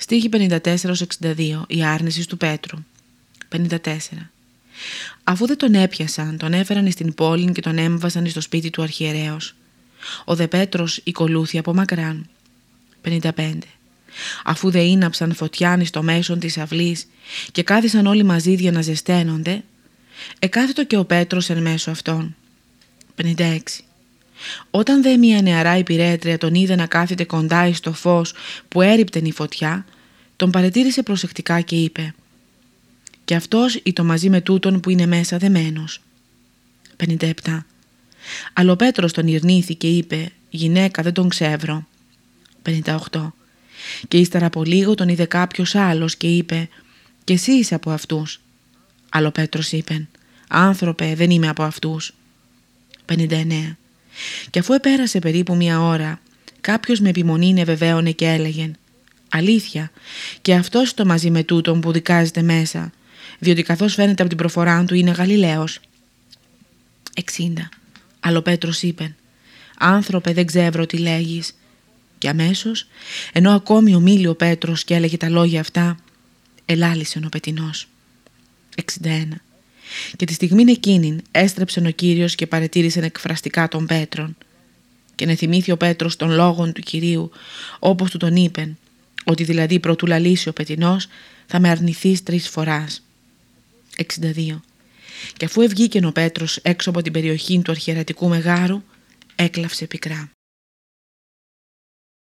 Στίχη 54-62 Η άρνησης του Πέτρου 54 Αφού δεν τον έπιασαν, τον έφεραν στην πόλη και τον έμβασαν στο σπίτι του αρχιερέως. Ο δε Πέτρος οικολούθη από μακράν. 55 Αφού δε ίναψαν φωτιάνοι στο μέσον της αυλής και κάθισαν όλοι μαζί για να ζεσταίνονται, εκάθετο και ο Πέτρος εν μέσω αυτών. 56 όταν δε μια νεαρά υπηρέτρια τον είδε να κάθεται κοντά στο φως που έριπτεν η φωτιά, τον παρετήρησε προσεκτικά και είπε «Και αυτός το μαζί με τούτον που είναι μέσα δεμένος». 57. Αλλά ο Πέτρος τον ειρνήθη και είπε «Γυναίκα δεν τον ξεύρω». 58. Και ύστερα από λίγο τον είδε κάποιος άλλος και είπε «Και εσύ είσαι από αυτούς». Αλλά ο Πέτρος είπε «Άνθρωπε δεν είμαι από αυτούς». 59. Και αφού επέρασε περίπου μία ώρα, κάποιος με επιμονή βεβαίωνε και έλεγε «Αλήθεια, και αυτός το μαζί με τούτον που δικάζεται μέσα, διότι καθώς φαίνεται από την προφορά του είναι Γαλιλαίος». 60. Αλλά ο Πέτρος είπε «Άνθρωπε δεν ξέρω τι λέγεις». Και αμέσως, ενώ ακόμη ομίλει ο Πέτρος και έλεγε τα λόγια αυτά, ελάλησε ο πετινός. 61. Και τη στιγμή εκείνη έστρεψε ο Κύριος και παρετήρησε εκφραστικά τον Πέτρον. Και να θυμήθη ο Πέτρος των λόγων του Κυρίου, όπως του τον είπεν, ότι δηλαδή πρωτού λαλήσει ο πετινός θα με αρνηθείς τρεις φοράς. 62. Και αφού ευγήκε ο Πέτρος έξω από την περιοχή του αρχιερατικού μεγάρου, έκλαυσε πικρά.